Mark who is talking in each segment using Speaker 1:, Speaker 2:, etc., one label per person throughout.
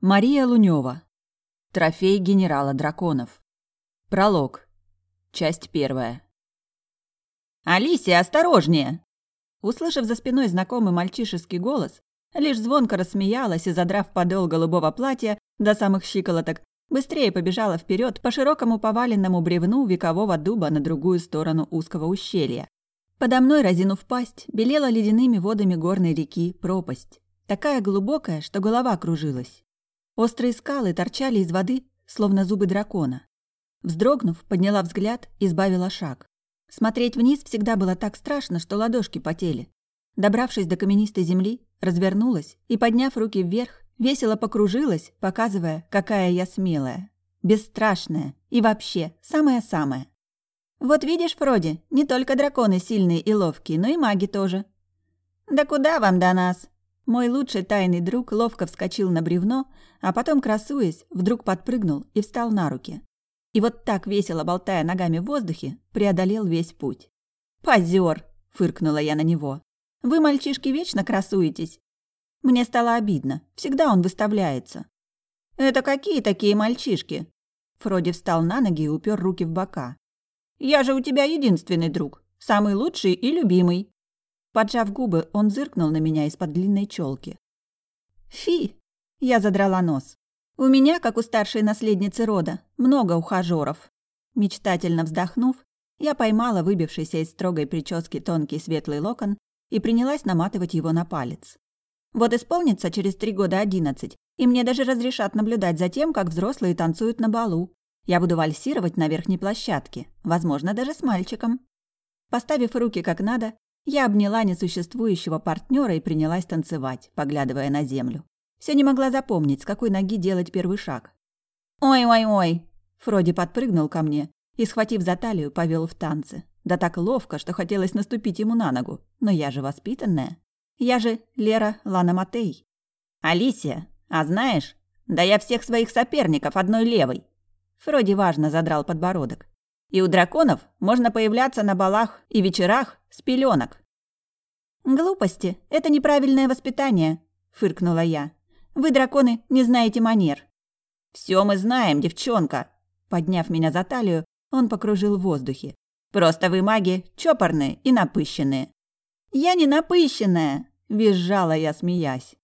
Speaker 1: Мария Лунёва. Трофей генерала драконов. Пролог. Часть первая.
Speaker 2: «Алисия, осторожнее!» Услышав за спиной знакомый мальчишеский голос, лишь звонко рассмеялась и, задрав подол голубого платья до самых щиколоток, быстрее побежала вперед по широкому поваленному бревну векового дуба на другую сторону узкого ущелья. Подо мной, разинув пасть, белела ледяными водами горной реки пропасть, такая глубокая, что голова кружилась. Острые скалы торчали из воды, словно зубы дракона. Вздрогнув, подняла взгляд и сбавила шаг. Смотреть вниз всегда было так страшно, что ладошки потели. Добравшись до каменистой земли, развернулась и, подняв руки вверх, весело покружилась, показывая, какая я смелая, бесстрашная и вообще самая-самая. «Вот видишь, Фроди, не только драконы сильные и ловкие, но и маги тоже». «Да куда вам до нас?» Мой лучший тайный друг ловко вскочил на бревно, а потом, красуясь, вдруг подпрыгнул и встал на руки. И вот так, весело болтая ногами в воздухе, преодолел весь путь. «Позёр!» – фыркнула я на него. «Вы, мальчишки, вечно красуетесь!» Мне стало обидно. Всегда он выставляется. «Это какие такие мальчишки?» Фроди встал на ноги и упер руки в бока. «Я же у тебя единственный друг, самый лучший и любимый!» Поджав губы, он зыркнул на меня из-под длинной челки. «Фи!» – я задрала нос. «У меня, как у старшей наследницы рода, много ухажеров». Мечтательно вздохнув, я поймала выбившийся из строгой прически тонкий светлый локон и принялась наматывать его на палец. Вот исполнится через три года одиннадцать, и мне даже разрешат наблюдать за тем, как взрослые танцуют на балу. Я буду вальсировать на верхней площадке, возможно, даже с мальчиком. Поставив руки как надо, я обняла несуществующего партнера и принялась танцевать, поглядывая на землю. Все не могла запомнить, с какой ноги делать первый шаг. «Ой-ой-ой!» Фроди подпрыгнул ко мне и, схватив за талию, повел в танцы. Да так ловко, что хотелось наступить ему на ногу. Но я же воспитанная. Я же Лера Лана Матей. «Алисия, а знаешь, да я всех своих соперников одной левой!» Фроди важно задрал подбородок. И у драконов можно появляться на балах и вечерах с пеленок. «Глупости. Это неправильное воспитание», – фыркнула я. «Вы, драконы, не знаете манер». «Все мы знаем, девчонка», – подняв меня за талию, он покружил в воздухе. «Просто вы, маги, чопорные и напыщенные». «Я не напыщенная», – визжала я, смеясь.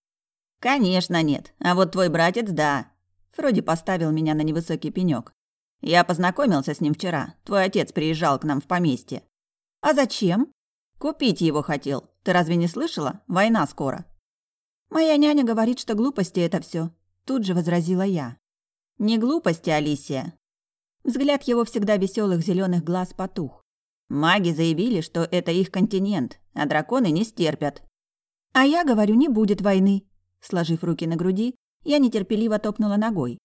Speaker 2: «Конечно нет, а вот твой братец – да». Фроди поставил меня на невысокий пенёк. Я познакомился с ним вчера. Твой отец приезжал к нам в поместье. А зачем? Купить его хотел. Ты разве не слышала? Война скоро. Моя няня говорит, что глупости это все. Тут же возразила я. Не глупости, Алисия. Взгляд его всегда веселых зеленых глаз потух. Маги заявили, что это их континент, а драконы не стерпят. А я говорю, не будет войны. Сложив руки на груди, я нетерпеливо топнула ногой.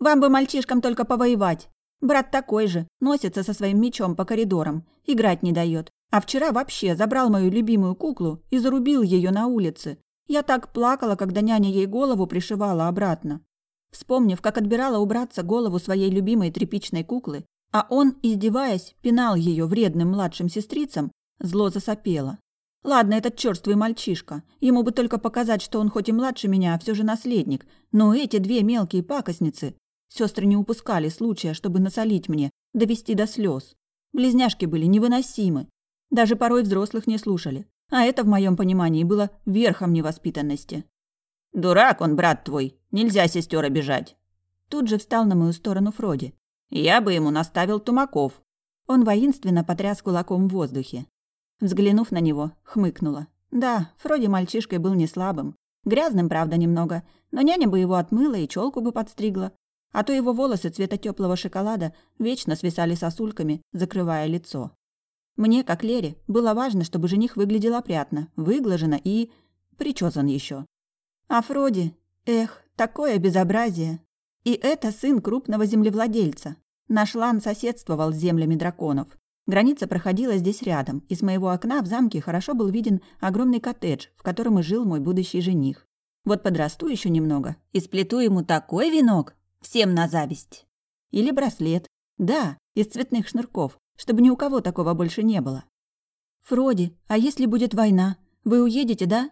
Speaker 2: Вам бы мальчишкам только повоевать. Брат такой же, носится со своим мечом по коридорам, играть не дает. А вчера вообще забрал мою любимую куклу и зарубил ее на улице. Я так плакала, когда няня ей голову пришивала обратно. Вспомнив, как отбирала у братца голову своей любимой тряпичной куклы, а он, издеваясь, пинал ее вредным младшим сестрицам, зло засопела. Ладно, этот черствый мальчишка. Ему бы только показать, что он хоть и младше меня, а все же наследник. Но эти две мелкие пакостницы Сестры не упускали случая, чтобы насолить мне, довести до слез. Близняшки были невыносимы. Даже порой взрослых не слушали. А это, в моем понимании, было верхом невоспитанности. «Дурак он, брат твой. Нельзя сестер обижать». Тут же встал на мою сторону Фроди. «Я бы ему наставил тумаков». Он воинственно потряс кулаком в воздухе. Взглянув на него, хмыкнула. Да, Фроди мальчишкой был не слабым. Грязным, правда, немного, но няня бы его отмыла и челку бы подстригла. А то его волосы цвета теплого шоколада вечно свисали сосульками, закрывая лицо. Мне, как Лере, было важно, чтобы жених выглядел опрятно, выглаженно и... причесан еще. А Фроди... Эх, такое безобразие! И это сын крупного землевладельца. Наш лан соседствовал с землями драконов. Граница проходила здесь рядом, и с моего окна в замке хорошо был виден огромный коттедж, в котором и жил мой будущий жених. Вот подрасту еще немного и сплету ему такой венок, Всем на зависть. Или браслет. Да, из цветных шнурков, чтобы ни у кого такого больше не было. «Фроди, а если будет война, вы уедете, да?»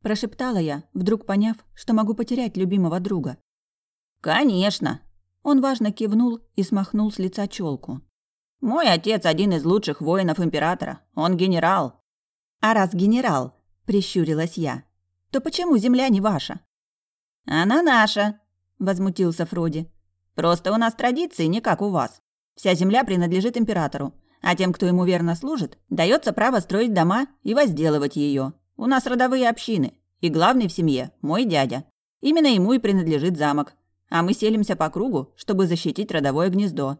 Speaker 2: Прошептала я, вдруг поняв, что могу потерять любимого друга. Конечно. Он важно кивнул и смахнул с лица челку. Мой отец один из лучших воинов императора. Он генерал.
Speaker 1: А раз генерал, прищурилась я, то почему земля не ваша?
Speaker 2: Она наша, возмутился Фроди. Просто у нас традиции не как у вас. Вся земля принадлежит императору, а тем, кто ему верно служит, дается право строить дома и возделывать ее. У нас родовые общины, и главный в семье мой дядя. Именно ему и принадлежит замок. А мы селимся по кругу, чтобы защитить родовое гнездо.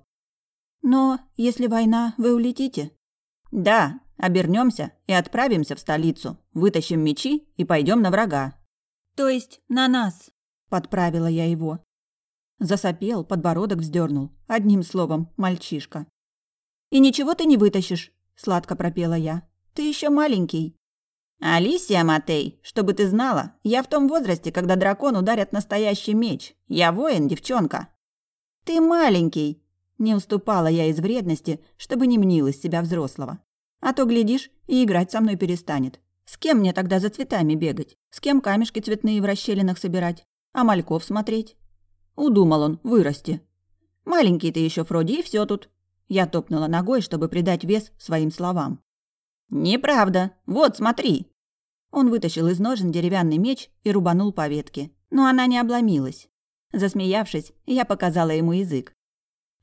Speaker 1: Но если война, вы улетите?
Speaker 2: Да, обернемся и отправимся в столицу, вытащим мечи и пойдем на врага.
Speaker 1: То есть на нас, подправила я его. Засопел, подбородок вздернул. Одним словом, мальчишка. И ничего ты не вытащишь, сладко пропела я. Ты еще маленький.
Speaker 2: Алисия Матей, чтобы ты знала, я в том возрасте, когда дракон ударят настоящий меч. Я воин, девчонка.
Speaker 1: Ты маленький, не уступала я из вредности, чтобы не мнил из себя взрослого. А то, глядишь, и играть со мной перестанет. С кем мне тогда за цветами бегать? С кем камешки цветные в расщелинах собирать? А мальков смотреть? Удумал он вырасти. Маленький ты еще, Фроди, и все тут. Я топнула ногой, чтобы придать вес своим словам.
Speaker 2: «Неправда. Вот, смотри».
Speaker 1: Он вытащил из ножен деревянный меч и рубанул по ветке. Но она не обломилась. Засмеявшись, я показала ему язык.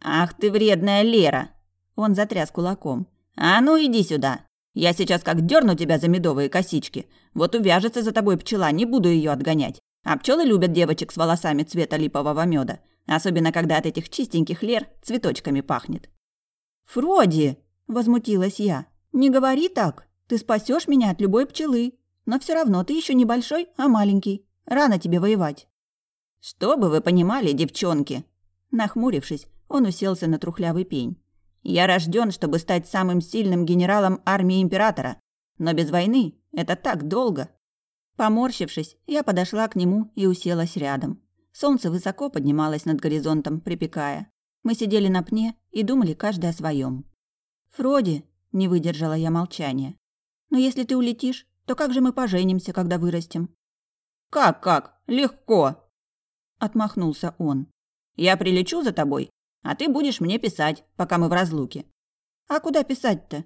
Speaker 2: «Ах ты вредная Лера!» Он затряс кулаком. «А ну иди сюда! Я сейчас как дерну тебя за медовые косички. Вот увяжется за тобой пчела, не буду ее отгонять. А пчелы любят девочек с волосами цвета липового меда, особенно когда от этих чистеньких лер цветочками пахнет.
Speaker 1: «Фроди!» – возмутилась я. «Не говори так. Ты спасешь меня от любой пчелы. Но все равно ты еще не большой, а маленький. Рано тебе воевать».
Speaker 2: «Что бы вы понимали, девчонки?»
Speaker 1: Нахмурившись, он уселся на трухлявый пень.
Speaker 2: «Я рожден, чтобы стать самым сильным генералом армии императора. Но без войны это так долго».
Speaker 1: Поморщившись, я подошла к нему и уселась рядом. Солнце высоко поднималось над горизонтом, припекая. Мы сидели на пне и думали каждый о своем. «Фроди», — не выдержала я молчания, — «но если ты улетишь, то как же мы поженимся, когда вырастем?»
Speaker 2: «Как-как? Легко!»
Speaker 1: — отмахнулся он.
Speaker 2: «Я прилечу за тобой, а ты будешь мне писать, пока мы в разлуке.
Speaker 1: А куда писать-то?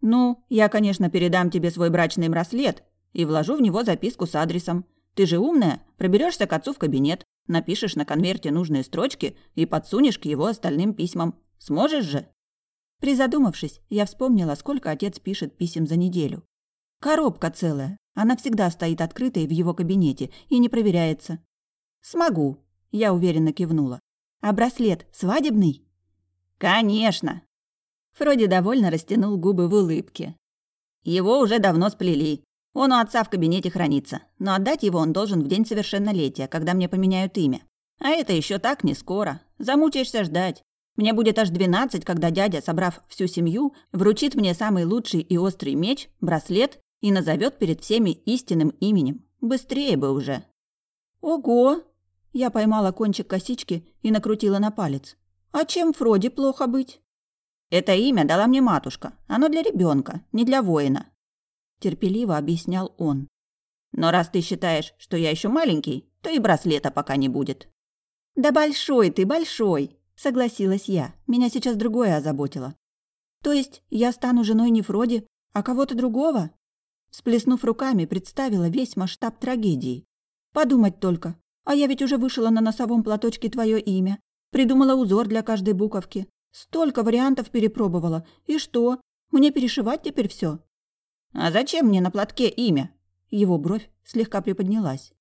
Speaker 2: Ну, я, конечно, передам тебе свой брачный браслет и вложу в него записку с адресом. Ты же умная, проберешься к отцу в кабинет, напишешь на конверте нужные строчки и подсунешь к его остальным письмам. Сможешь же?
Speaker 1: Призадумавшись, я вспомнила, сколько отец пишет писем за неделю. Коробка целая. Она всегда стоит открытой в его кабинете и не проверяется. Смогу, я уверенно кивнула. А браслет свадебный?
Speaker 2: Конечно.
Speaker 1: Фроди довольно растянул губы в улыбке.
Speaker 2: Его уже давно сплели. Он у отца в кабинете хранится, но отдать его он должен в день совершеннолетия, когда мне поменяют имя. А это еще так не скоро. Замучаешься ждать. Мне будет аж двенадцать, когда дядя, собрав всю семью, вручит мне самый лучший и острый меч, браслет и назовет перед всеми истинным именем. Быстрее бы уже.
Speaker 1: Ого, я поймала кончик косички и накрутила на палец. «А чем Фроди плохо быть?»
Speaker 2: «Это имя дала мне матушка. Оно для ребенка, не для воина», – терпеливо объяснял он. «Но раз ты считаешь, что я еще маленький, то и браслета пока не будет».
Speaker 1: «Да большой ты, большой!» – согласилась я. Меня сейчас другое озаботило. «То есть я стану женой не Фроди, а кого-то другого?» Сплеснув руками, представила весь масштаб трагедии. Подумать только, а я ведь уже вышила на носовом платочке твое имя. Придумала узор для каждой буковки. Столько вариантов перепробовала. И что? Мне перешивать теперь все?
Speaker 2: А зачем мне на платке имя?
Speaker 1: Его бровь слегка приподнялась.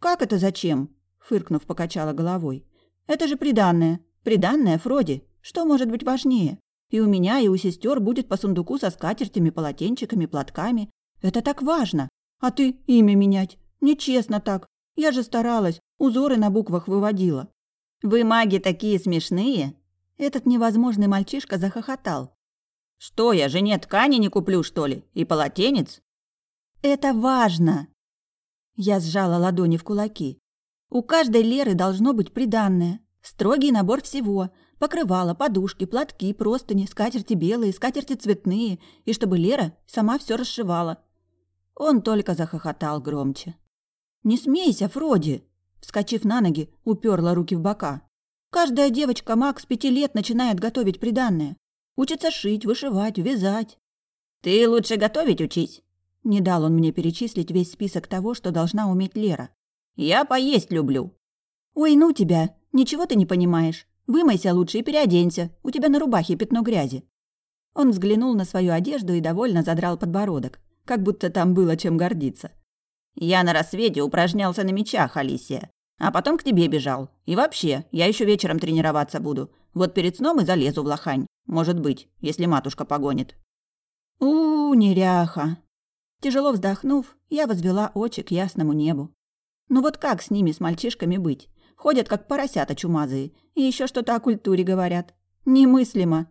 Speaker 1: Как это зачем? Фыркнув, покачала головой. Это же приданное. Приданное Фроди. Что может быть важнее? И у меня, и у сестер будет по сундуку со скатертями, полотенчиками, платками. Это так важно. А ты имя менять? Нечестно так. Я же старалась, узоры на буквах выводила.
Speaker 2: Вы маги такие смешные?
Speaker 1: Этот невозможный мальчишка захохотал.
Speaker 2: Что я жене ткани не куплю, что ли? И полотенец?
Speaker 1: Это важно. Я сжала ладони в кулаки. У каждой Леры должно быть приданное. Строгий набор всего. Покрывала, подушки, платки, простыни, скатерти белые, скатерти цветные. И чтобы Лера сама все расшивала. Он только захохотал громче. «Не смейся, Фроди!» – вскочив на ноги, уперла руки в бока. Каждая девочка маг с пяти лет начинает готовить приданное. Учится шить, вышивать, вязать.
Speaker 2: Ты лучше готовить учись.
Speaker 1: Не дал он мне перечислить весь список того, что должна уметь Лера.
Speaker 2: Я поесть люблю.
Speaker 1: Ой, ну тебя, ничего ты не понимаешь. Вымойся лучше и переоденься, у тебя на рубахе пятно грязи. Он взглянул на свою одежду и довольно задрал подбородок, как будто там было чем гордиться.
Speaker 2: Я на рассвете упражнялся на мечах, Алисия. А потом к тебе бежал. И вообще, я еще вечером тренироваться буду. Вот перед сном и залезу в лохань. Может быть, если матушка погонит.
Speaker 1: у, -у, неряха. Тяжело вздохнув, я возвела очи к ясному небу. Ну вот как с ними, с мальчишками быть? Ходят как поросята чумазые, и еще что-то о культуре говорят. Немыслимо.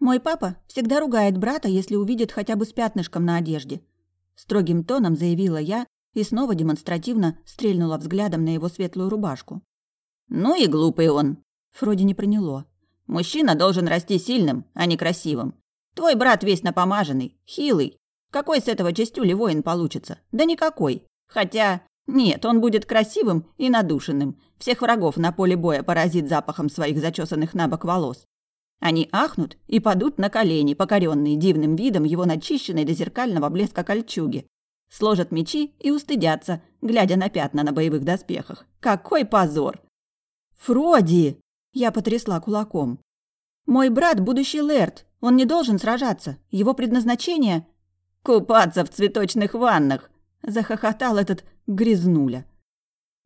Speaker 1: Мой папа всегда ругает брата, если увидит хотя бы с пятнышком на одежде. Строгим тоном заявила я, и снова демонстративно стрельнула взглядом на его светлую рубашку.
Speaker 2: «Ну и глупый он!»
Speaker 1: Вроде не проняло.
Speaker 2: «Мужчина должен расти сильным, а не красивым. Твой брат весь напомаженный, хилый. Какой с этого частюли воин получится? Да никакой. Хотя, нет, он будет красивым и надушенным. Всех врагов на поле боя поразит запахом своих зачесанных на бок волос. Они ахнут и падут на колени, покоренные дивным видом его начищенной до зеркального блеска кольчуги, Сложат мечи и устыдятся, глядя на пятна на боевых доспехах. Какой позор!
Speaker 1: «Фроди!» – я потрясла кулаком. «Мой брат – будущий Лэрд. Он не должен сражаться. Его предназначение –
Speaker 2: купаться в цветочных ваннах!» – захохотал этот грязнуля.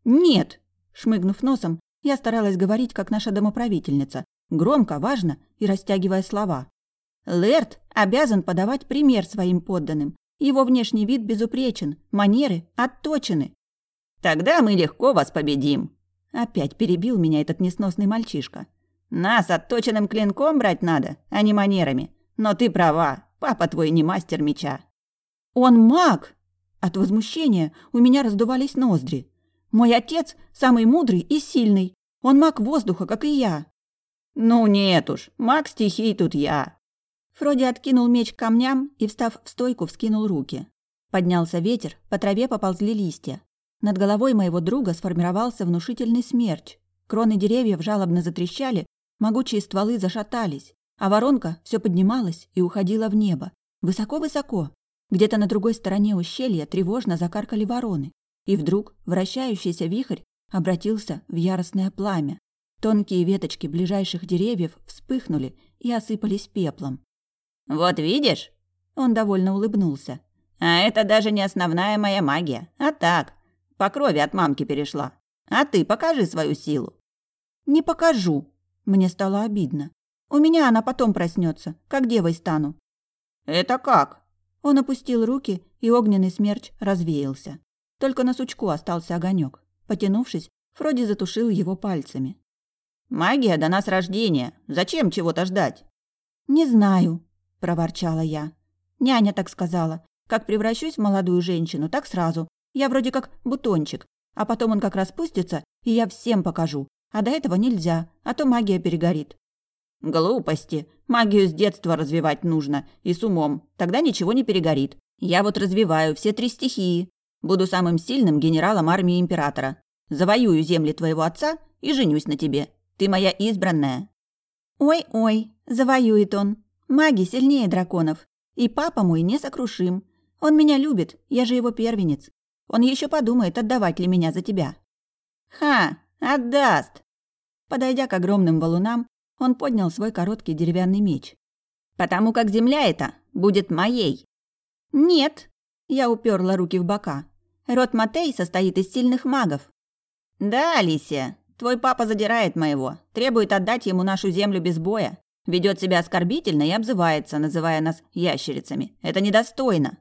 Speaker 1: «Нет!» – шмыгнув носом, я старалась говорить, как наша домоправительница, громко, важно и растягивая слова. Лэрд обязан подавать пример своим подданным, его внешний вид безупречен, манеры отточены.
Speaker 2: Тогда мы легко вас победим.
Speaker 1: Опять перебил меня этот несносный мальчишка.
Speaker 2: Нас отточенным клинком брать надо, а не манерами. Но ты права, папа твой не мастер меча.
Speaker 1: Он маг! От возмущения у меня раздувались ноздри. Мой отец самый мудрый и сильный. Он маг воздуха, как и я.
Speaker 2: Ну нет уж, маг стихий тут я.
Speaker 1: Фроди откинул меч к камням и, встав в стойку, вскинул руки. Поднялся ветер, по траве поползли листья. Над головой моего друга сформировался внушительный смерч. Кроны деревьев жалобно затрещали, могучие стволы зашатались, а воронка все поднималась и уходила в небо. Высоко-высоко. Где-то на другой стороне ущелья тревожно закаркали вороны. И вдруг вращающийся вихрь обратился в яростное пламя. Тонкие веточки ближайших деревьев вспыхнули и осыпались пеплом.
Speaker 2: «Вот видишь?»
Speaker 1: Он довольно улыбнулся.
Speaker 2: «А это даже не основная моя магия, а так, по крови от мамки перешла. А ты покажи свою силу».
Speaker 1: «Не покажу». Мне стало обидно. «У меня она потом проснется, как девой стану».
Speaker 2: «Это как?»
Speaker 1: Он опустил руки, и огненный смерч развеялся. Только на сучку остался огонек. Потянувшись, Фроди затушил его пальцами.
Speaker 2: «Магия до нас рождения. Зачем чего-то ждать?»
Speaker 1: «Не знаю», проворчала я. Няня так сказала. Как превращусь в молодую женщину, так сразу. Я вроде как бутончик. А потом он как распустится, и я всем покажу. А до этого нельзя, а то магия перегорит.
Speaker 2: Глупости. Магию с детства развивать нужно. И с умом. Тогда ничего не перегорит. Я вот развиваю все три стихии. Буду самым сильным генералом армии императора. Завоюю земли твоего отца и женюсь на тебе. Ты моя избранная.
Speaker 1: Ой-ой, завоюет он. Маги сильнее драконов. И папа мой несокрушим. Он меня любит, я же его первенец. Он еще подумает, отдавать ли меня за тебя.
Speaker 2: Ха, отдаст.
Speaker 1: Подойдя к огромным валунам, он поднял свой короткий деревянный меч.
Speaker 2: Потому как земля эта будет моей.
Speaker 1: Нет, я уперла руки в бока. Род Матей состоит из сильных магов.
Speaker 2: Да, Алисия, твой папа задирает моего, требует отдать ему нашу землю без боя. Ведет себя оскорбительно и обзывается, называя нас ящерицами. Это недостойно.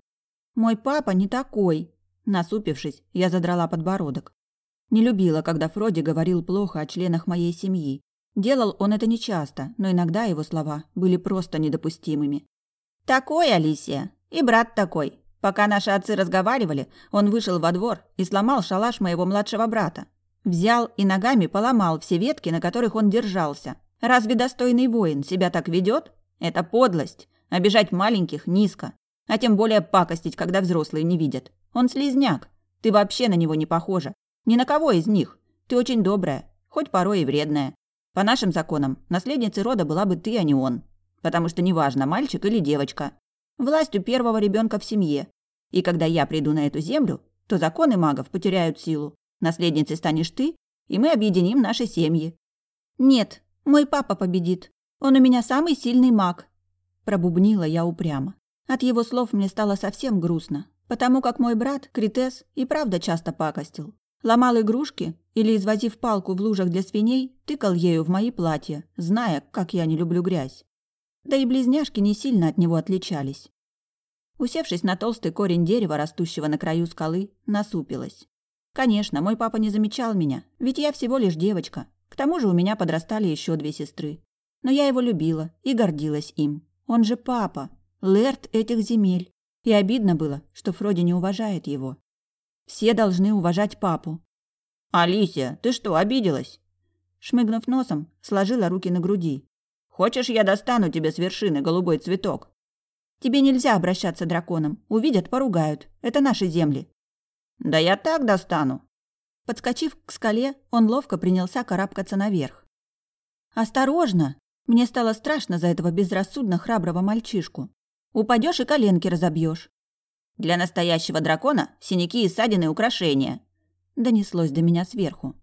Speaker 1: Мой папа не такой. Насупившись, я задрала подбородок. Не любила, когда Фроди говорил плохо о членах моей семьи. Делал он это нечасто, но иногда его слова были просто недопустимыми.
Speaker 2: «Такой, Алисия. И брат такой. Пока наши отцы разговаривали, он вышел во двор и сломал шалаш моего младшего брата. Взял и ногами поломал все ветки, на которых он держался, Разве достойный воин себя так ведет? Это подлость. Обижать маленьких низко. А тем более пакостить, когда взрослые не видят. Он слизняк. Ты вообще на него не похожа. Ни на кого из них. Ты очень добрая, хоть порой и вредная. По нашим законам, наследницей рода была бы ты, а не он. Потому что неважно, мальчик или девочка. Власть у первого ребенка в семье. И когда я приду на эту землю, то законы магов потеряют силу. Наследницей станешь ты, и мы объединим наши семьи.
Speaker 1: Нет, мой папа победит. Он у меня самый сильный маг. Пробубнила я упрямо. От его слов мне стало совсем грустно, потому как мой брат, Критес, и правда часто пакостил. Ломал игрушки или, извозив палку в лужах для свиней, тыкал ею в мои платья, зная, как я не люблю грязь. Да и близняшки не сильно от него отличались. Усевшись на толстый корень дерева, растущего на краю скалы, насупилась. Конечно, мой папа не замечал меня, ведь я всего лишь девочка. К тому же у меня подрастали еще две сестры. Но я его любила и гордилась им. Он же папа, лэрд этих земель. И обидно было, что Фроди не уважает его. Все должны уважать папу.
Speaker 2: «Алисия, ты что, обиделась?»
Speaker 1: Шмыгнув носом, сложила руки на груди.
Speaker 2: «Хочешь, я достану тебе с вершины голубой цветок?»
Speaker 1: «Тебе нельзя обращаться драконом. Увидят, поругают. Это наши земли».
Speaker 2: «Да я так достану».
Speaker 1: Подскочив к скале, он ловко принялся карабкаться наверх. «Осторожно!» Мне стало страшно за этого безрассудно храброго мальчишку. Упадешь и коленки разобьешь.
Speaker 2: Для настоящего дракона синяки и ссадины – украшения.
Speaker 1: Донеслось до меня сверху.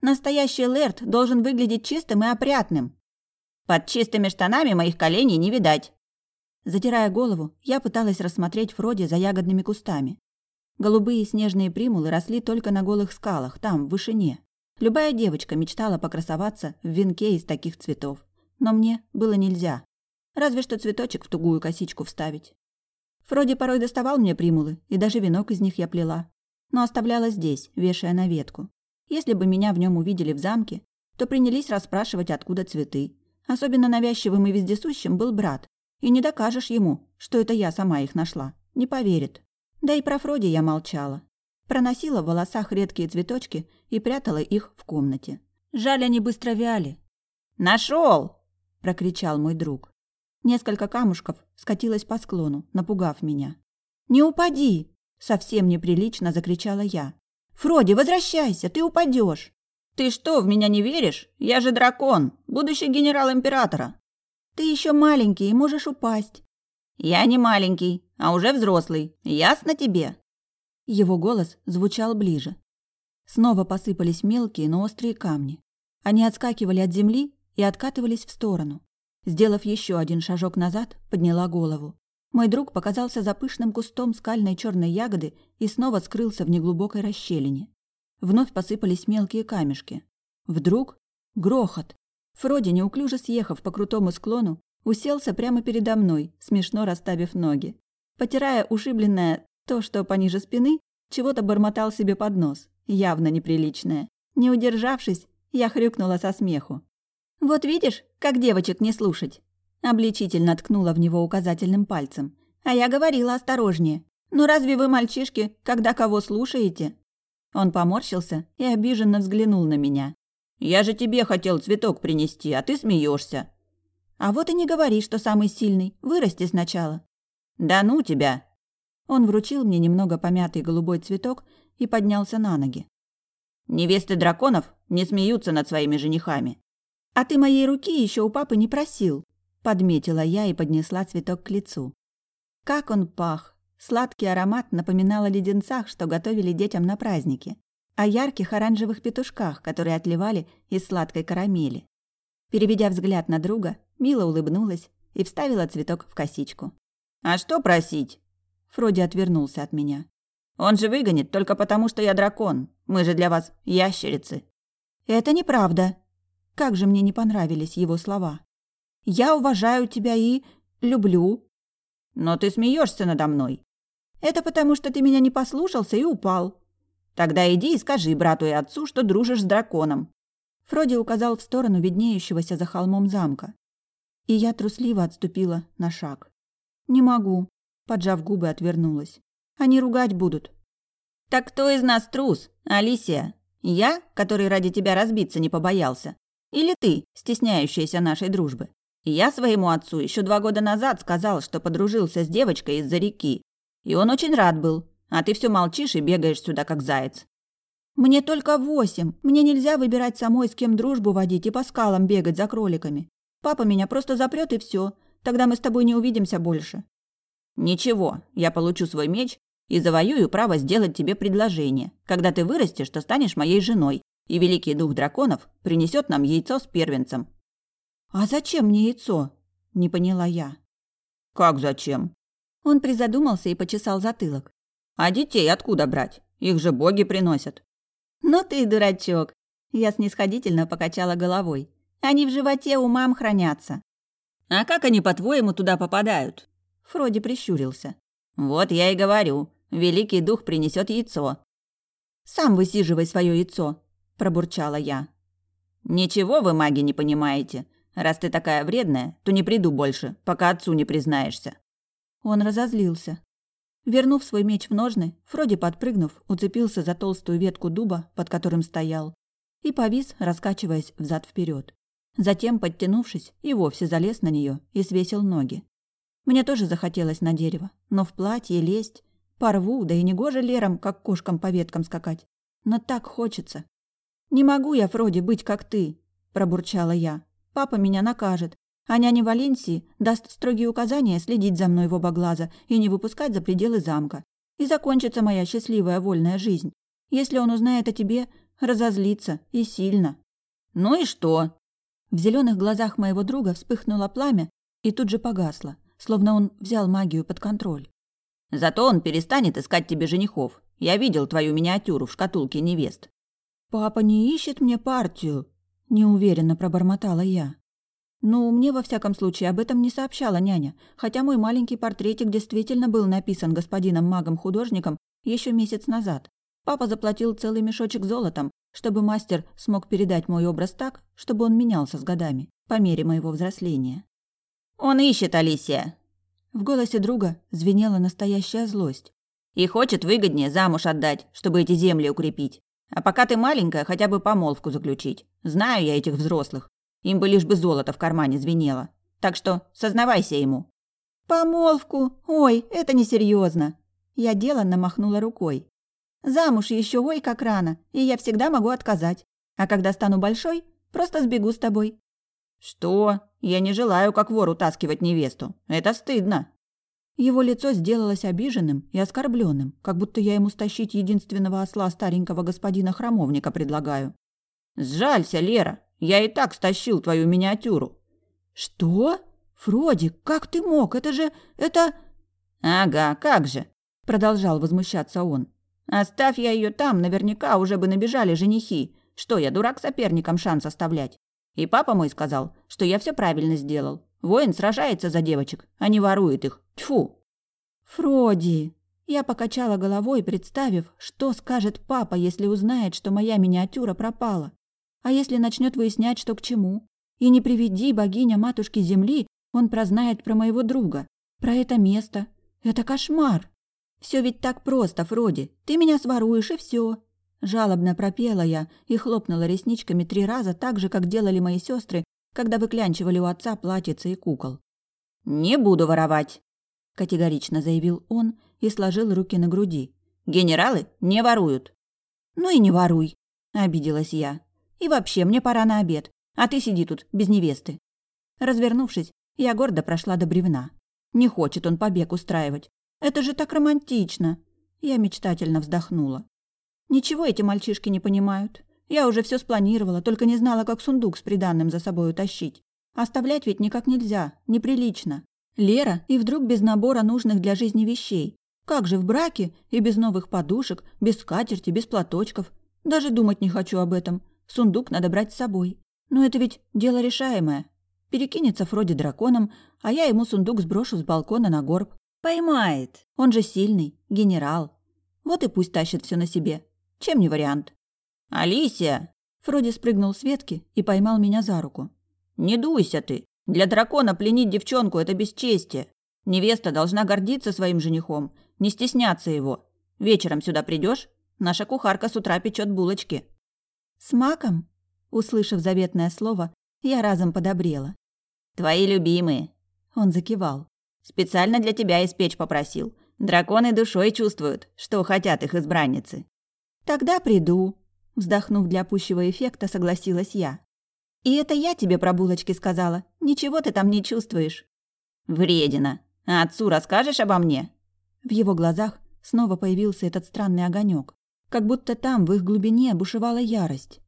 Speaker 1: Настоящий Лэрд должен выглядеть чистым и опрятным.
Speaker 2: Под чистыми штанами моих коленей не видать.
Speaker 1: Затирая голову, я пыталась рассмотреть Фроди за ягодными кустами. Голубые снежные примулы росли только на голых скалах, там, в вышине. Любая девочка мечтала покрасоваться в венке из таких цветов. Но мне было нельзя. Разве что цветочек в тугую косичку вставить. Фроди порой доставал мне примулы, и даже венок из них я плела. Но оставляла здесь, вешая на ветку. Если бы меня в нем увидели в замке, то принялись расспрашивать, откуда цветы. Особенно навязчивым и вездесущим был брат. И не докажешь ему, что это я сама их нашла. Не поверит. Да и про Фроди я молчала. Проносила в волосах редкие цветочки и прятала их в комнате. Жаль, они быстро вяли.
Speaker 2: Нашел!
Speaker 1: прокричал мой друг. Несколько камушков скатилось по склону, напугав меня. «Не упади!» – совсем неприлично закричала я. «Фроди, возвращайся, ты упадешь!»
Speaker 2: «Ты что, в меня не веришь? Я же дракон, будущий генерал императора!»
Speaker 1: «Ты еще маленький и можешь упасть!»
Speaker 2: «Я не маленький, а уже взрослый, ясно тебе?»
Speaker 1: Его голос звучал ближе. Снова посыпались мелкие, но острые камни. Они отскакивали от земли и откатывались в сторону. Сделав еще один шажок назад, подняла голову. Мой друг показался за пышным кустом скальной черной ягоды и снова скрылся в неглубокой расщелине. Вновь посыпались мелкие камешки. Вдруг грохот. Фроди, неуклюже съехав по крутому склону, уселся прямо передо мной, смешно расставив ноги. Потирая ушибленное то, что пониже спины, чего-то бормотал себе под нос, явно неприличное. Не удержавшись, я хрюкнула со смеху. «Вот видишь, как девочек не слушать?» Обличительно ткнула в него указательным пальцем. «А я говорила осторожнее. Ну разве вы, мальчишки, когда кого слушаете?» Он поморщился и обиженно взглянул на меня.
Speaker 2: «Я же тебе хотел цветок принести, а ты смеешься.
Speaker 1: «А вот и не говори, что самый сильный. Вырасти сначала».
Speaker 2: «Да ну тебя!»
Speaker 1: Он вручил мне немного помятый голубой цветок и поднялся на ноги.
Speaker 2: «Невесты драконов не смеются над своими женихами».
Speaker 1: «А ты моей руки еще у папы не просил», – подметила я и поднесла цветок к лицу. Как он пах! Сладкий аромат напоминал о леденцах, что готовили детям на праздники, о ярких оранжевых петушках, которые отливали из сладкой карамели. Переведя взгляд на друга, мило улыбнулась и вставила цветок в косичку.
Speaker 2: «А что просить?»
Speaker 1: Фроди отвернулся от меня.
Speaker 2: «Он же выгонит только потому, что я дракон. Мы же для вас ящерицы».
Speaker 1: «Это неправда», как же мне не понравились его слова. «Я уважаю тебя и... люблю».
Speaker 2: «Но ты смеешься надо мной».
Speaker 1: «Это потому, что ты меня не послушался и упал».
Speaker 2: «Тогда иди и скажи брату и отцу, что дружишь с драконом».
Speaker 1: Фроди указал в сторону виднеющегося за холмом замка. И я трусливо отступила на шаг. «Не могу», – поджав губы, отвернулась. «Они ругать будут».
Speaker 2: «Так кто из нас трус, Алисия? Я, который ради тебя разбиться не побоялся? Или ты, стесняющаяся нашей дружбы? Я своему отцу еще два года назад сказал, что подружился с девочкой из-за реки. И он очень рад был. А ты все молчишь и бегаешь сюда, как заяц.
Speaker 1: Мне только восемь. Мне нельзя выбирать самой, с кем дружбу водить и по скалам бегать за кроликами. Папа меня просто запрет и все. Тогда мы с тобой не увидимся больше.
Speaker 2: Ничего, я получу свой меч и завоюю право сделать тебе предложение. Когда ты вырастешь, то станешь моей женой, и великий дух драконов принесет нам яйцо с первенцем.
Speaker 1: А зачем мне яйцо? Не поняла я.
Speaker 2: Как зачем?
Speaker 1: Он призадумался и почесал затылок.
Speaker 2: А детей откуда брать? Их же боги приносят.
Speaker 1: «Ну ты дурачок!» Я снисходительно покачала головой. «Они в животе у мам хранятся».
Speaker 2: «А как они, по-твоему, туда попадают?»
Speaker 1: Фроди прищурился.
Speaker 2: «Вот я и говорю. Великий дух принесет яйцо».
Speaker 1: «Сам высиживай свое яйцо», – пробурчала я.
Speaker 2: «Ничего вы, маги, не понимаете. Раз ты такая вредная, то не приду больше, пока отцу не признаешься».
Speaker 1: Он разозлился. Вернув свой меч в ножны, Фроди, подпрыгнув, уцепился за толстую ветку дуба, под которым стоял, и повис, раскачиваясь взад вперед. Затем, подтянувшись, и вовсе залез на нее и свесил ноги. Мне тоже захотелось на дерево, но в платье лезть, порву, да и не гоже лером, как кошкам по веткам скакать. Но так хочется. «Не могу я, Фроди, быть как ты», – пробурчала я. «Папа меня накажет, а няня Валенсии даст строгие указания следить за мной в оба глаза и не выпускать за пределы замка. И закончится моя счастливая вольная жизнь. Если он узнает о тебе, разозлится и сильно.
Speaker 2: Ну и что?
Speaker 1: В зеленых глазах моего друга вспыхнуло пламя и тут же погасло, словно он взял магию под контроль.
Speaker 2: Зато он перестанет искать тебе женихов. Я видел твою миниатюру в шкатулке невест.
Speaker 1: Папа не ищет мне партию, неуверенно пробормотала я. Ну, мне во всяком случае об этом не сообщала няня, хотя мой маленький портретик действительно был написан господином магом-художником еще месяц назад. Папа заплатил целый мешочек золотом, чтобы мастер смог передать мой образ так, чтобы он менялся с годами, по мере моего взросления.
Speaker 2: «Он ищет, Алисия!»
Speaker 1: В голосе друга звенела настоящая злость.
Speaker 2: «И хочет выгоднее замуж отдать, чтобы эти земли укрепить. А пока ты маленькая, хотя бы помолвку заключить. Знаю я этих взрослых. Им бы лишь бы золото в кармане звенело. Так что сознавайся ему».
Speaker 1: «Помолвку? Ой, это несерьезно!» Я деланно махнула рукой. «Замуж еще ой как рано, и я всегда могу отказать. А когда стану большой, просто сбегу с тобой».
Speaker 2: «Что? Я не желаю как вор утаскивать невесту. Это стыдно».
Speaker 1: Его лицо сделалось обиженным и оскорбленным, как будто я ему стащить единственного осла старенького господина храмовника предлагаю.
Speaker 2: «Сжалься, Лера. Я и так стащил твою миниатюру».
Speaker 1: «Что? Фроди, как ты мог? Это же... это...»
Speaker 2: «Ага, как же», — продолжал возмущаться он. «Оставь я ее там, наверняка уже бы набежали женихи. Что, я дурак соперникам шанс оставлять? И папа мой сказал, что я все правильно сделал. Воин сражается за девочек, а не ворует их. Тьфу!»
Speaker 1: «Фроди!» Я покачала головой, представив, что скажет папа, если узнает, что моя миниатюра пропала. А если начнет выяснять, что к чему? И не приведи богиня матушки земли, он прознает про моего друга, про это место. Это кошмар. Все ведь так просто, Фроди. Ты меня своруешь, и все. Жалобно пропела я и хлопнула ресничками три раза так же, как делали мои сестры, когда выклянчивали у отца платьица и кукол.
Speaker 2: «Не буду воровать», –
Speaker 1: категорично заявил он и сложил руки на груди.
Speaker 2: «Генералы не воруют».
Speaker 1: «Ну и не воруй», – обиделась я. И вообще, мне пора на обед, а ты сиди тут, без невесты». Развернувшись, я гордо прошла до бревна. Не хочет он побег устраивать. Это же так романтично. Я мечтательно вздохнула. Ничего эти мальчишки не понимают. Я уже все спланировала, только не знала, как сундук с приданным за собой утащить. Оставлять ведь никак нельзя, неприлично. Лера и вдруг без набора нужных для жизни вещей. Как же в браке и без новых подушек, без скатерти, без платочков. Даже думать не хочу об этом. Сундук надо брать с собой. Но это ведь дело решаемое. Перекинется Фроди драконом, а я ему сундук сброшу с балкона на горб. Поймает. Он же сильный, генерал. Вот и пусть тащит все на себе. Чем не вариант?
Speaker 2: «Алисия!»
Speaker 1: Фроди спрыгнул с ветки и поймал меня за руку.
Speaker 2: «Не дуйся ты. Для дракона пленить девчонку – это бесчестие. Невеста должна гордиться своим женихом, не стесняться его. Вечером сюда придешь? Наша кухарка с утра печет булочки».
Speaker 1: «С маком?» Услышав заветное слово, я разом подобрела.
Speaker 2: «Твои любимые!»
Speaker 1: Он закивал.
Speaker 2: «Специально для тебя испечь попросил. Драконы душой чувствуют, что хотят их избранницы».
Speaker 1: «Тогда приду», Вздохнув для пущего эффекта, согласилась я. «И это я тебе про булочки сказала. Ничего ты там не чувствуешь».
Speaker 2: «Вредина. А отцу расскажешь обо мне?»
Speaker 1: В его глазах снова появился этот странный огонек, как будто там, в их глубине, бушевала ярость.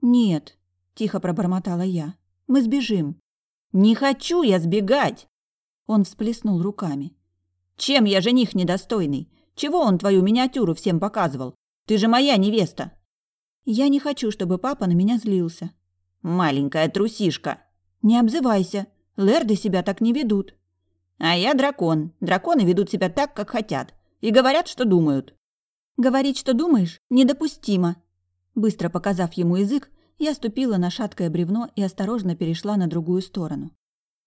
Speaker 1: «Нет», – тихо пробормотала я, – «мы сбежим».
Speaker 2: «Не хочу я сбегать!»
Speaker 1: Он всплеснул руками.
Speaker 2: «Чем я жених недостойный? Чего он твою миниатюру всем показывал? Ты же моя невеста!»
Speaker 1: «Я не хочу, чтобы папа на меня злился».
Speaker 2: «Маленькая трусишка!»
Speaker 1: «Не обзывайся. Лерды себя так не ведут».
Speaker 2: «А я дракон. Драконы ведут себя так, как хотят. И говорят, что думают».
Speaker 1: «Говорить, что думаешь, недопустимо». Быстро показав ему язык, я ступила на шаткое бревно и осторожно перешла на другую сторону.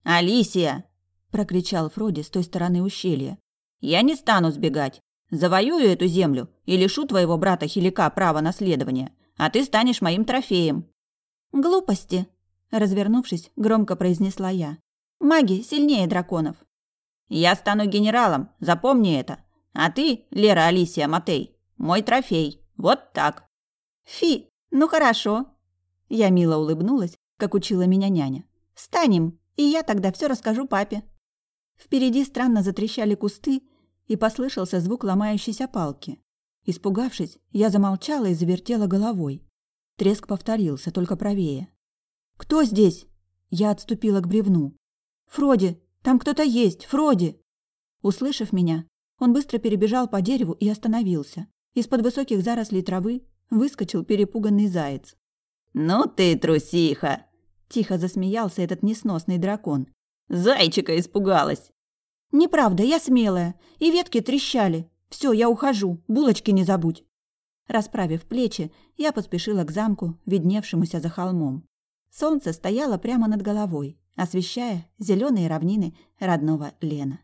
Speaker 2: «Алисия!» – прокричал Фроди с той стороны ущелья. «Я не стану сбегать. Завоюю эту землю и лишу твоего брата Хилика права наследования, а ты станешь моим трофеем».
Speaker 1: «Глупости!» – развернувшись, громко произнесла я. «Маги сильнее драконов».
Speaker 2: «Я стану генералом, запомни это. А ты, Лера Алисия Матей, мой трофей. Вот так».
Speaker 1: «Фи, ну хорошо». Я мило улыбнулась, как учила меня няня. «Станем, и я тогда все расскажу папе». Впереди странно затрещали кусты, и послышался звук ломающейся палки. Испугавшись, я замолчала и завертела головой. Треск повторился, только правее. «Кто здесь?» Я отступила к бревну. «Фроди! Там кто-то есть! Фроди!» Услышав меня, он быстро перебежал по дереву и остановился. Из-под высоких зарослей травы выскочил перепуганный заяц.
Speaker 2: «Ну ты трусиха!»
Speaker 1: Тихо засмеялся этот несносный дракон.
Speaker 2: «Зайчика испугалась!»
Speaker 1: «Неправда, я смелая. И ветки трещали. Все, я ухожу. Булочки не забудь». Расправив плечи, я поспешила к замку, видневшемуся за холмом. Солнце стояло прямо над головой, освещая зеленые равнины родного Лена.